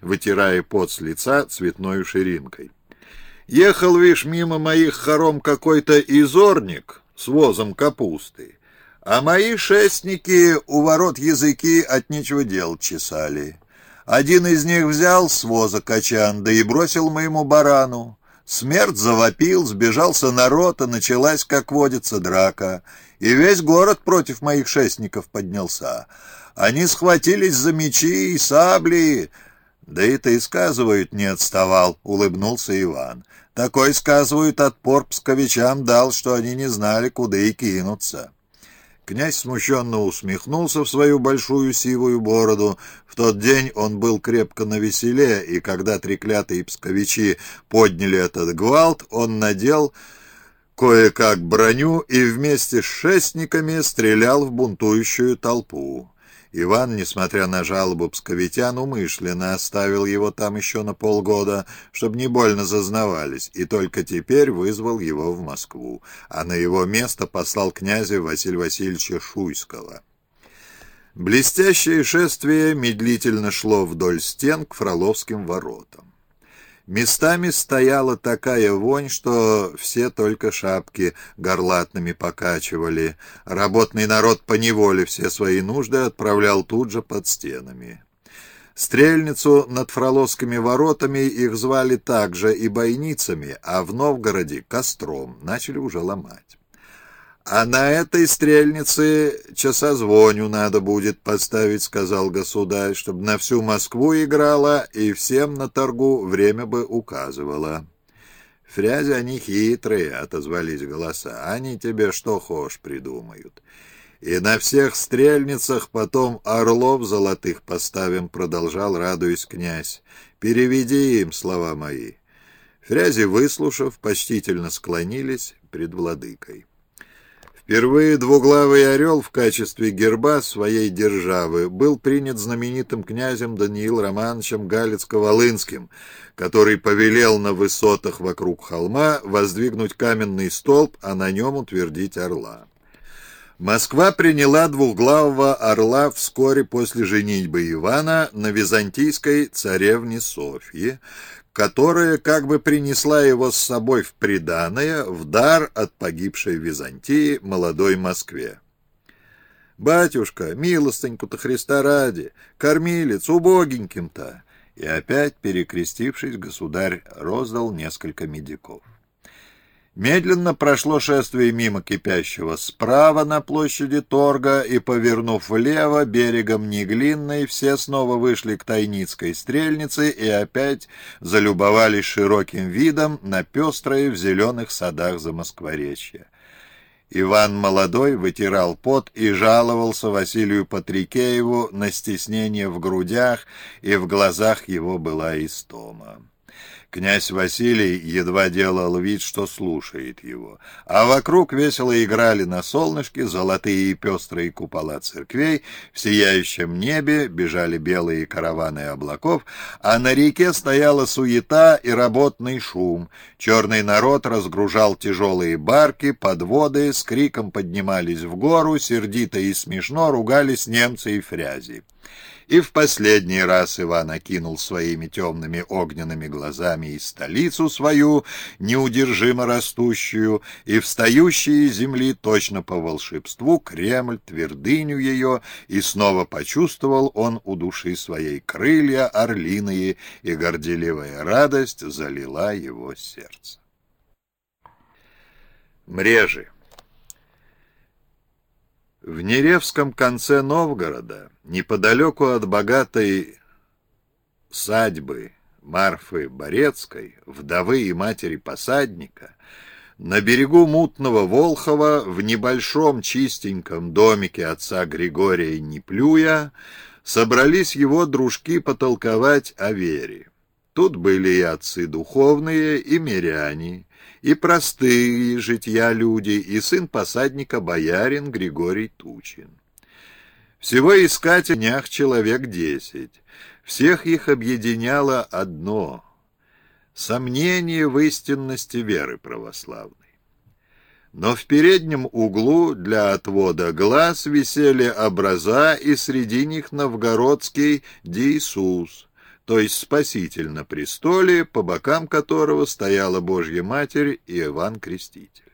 вытирая пот с лица цветной ширинкой. «Ехал, вишь, мимо моих хором какой-то изорник с возом капусты, а мои шестники у ворот языки от нечего делать чесали. Один из них взял с воза качан, да и бросил моему барану. Смерть завопил, сбежался народ, и началась, как водится, драка. И весь город против моих шестников поднялся. Они схватились за мечи и сабли. Да и ты, сказывают, не отставал, — улыбнулся Иван. Такой, сказывают, отпор псковичам дал, что они не знали, куда и кинуться. Князь смущенно усмехнулся в свою большую сивую бороду. В тот день он был крепко на веселе, и когда треклятые псковичи подняли этот гвалт, он надел кое-как броню и вместе с шестниками стрелял в бунтующую толпу. Иван, несмотря на жалобу псковитян, умышленно оставил его там еще на полгода, чтобы не больно зазнавались, и только теперь вызвал его в Москву, а на его место послал князя Василия Васильевича Шуйского. Блестящее шествие медлительно шло вдоль стен к Фроловским воротам. Местами стояла такая вонь, что все только шапки горлатными покачивали. Работный народ поневоле все свои нужды отправлял тут же под стенами. Стрельницу над Фроловскими воротами их звали также и бойницами, а в Новгороде — костром, начали уже ломать. «А на этой стрельнице часозвоню надо будет поставить», — сказал государь, «чтобы на всю Москву играла и всем на торгу время бы указывала». «Фрязи они хитрые», — отозвались голоса, «они тебе что хошь придумают». «И на всех стрельницах потом орлов золотых поставим», — продолжал, радуясь князь. «Переведи им слова мои». Фрязи, выслушав, почтительно склонились пред владыкой. Впервые двуглавый орел в качестве герба своей державы был принят знаменитым князем Даниил Романовичем Галицко-Волынским, который повелел на высотах вокруг холма воздвигнуть каменный столб, а на нем утвердить орла. Москва приняла двухглавого орла вскоре после женитьбы Ивана на византийской царевне Софье, которая как бы принесла его с собой в приданое, в дар от погибшей Византии молодой Москве. «Батюшка, милостыньку-то Христа ради, кормилец, убогеньким-то!» И опять, перекрестившись, государь роздал несколько медиков. Медленно прошло шествие мимо кипящего справа на площади торга, и, повернув влево, берегом Неглинной, все снова вышли к Тайницкой стрельнице и опять залюбовались широким видом на пестрое в зеленых садах за Москворечье. Иван Молодой вытирал пот и жаловался Василию Патрикееву на стеснение в грудях, и в глазах его была истома. Князь Василий едва делал вид, что слушает его, а вокруг весело играли на солнышке золотые и пестрые купола церквей, в сияющем небе бежали белые караваны облаков, а на реке стояла суета и работный шум. Черный народ разгружал тяжелые барки, подводы, с криком поднимались в гору, сердито и смешно ругались немцы и фрязи. И в последний раз Иван окинул своими темными огненными глазами и столицу свою, неудержимо растущую, и встающие из земли точно по волшебству Кремль, твердыню ее, и снова почувствовал он у души своей крылья орлиные, и горделивая радость залила его сердце. Мрежи в Неревском конце Новгорода, неподалеку от богатой садьбы Марфы Борецкой, вдовы и матери посадника, на берегу мутного Волхова, в небольшом чистеньком домике отца Григория Неплюя, собрались его дружки потолковать о вере. Тут были и отцы духовные, и миряне, и простые житья люди, и сын посадника боярин Григорий Тучин. Всего искать в днях человек десять. Всех их объединяло одно — сомнение в истинности веры православной. Но в переднем углу для отвода глаз висели образа, и среди них новгородский Диисус — то есть Спаситель на престоле, по бокам которого стояла Божья Матерь и Иван Креститель.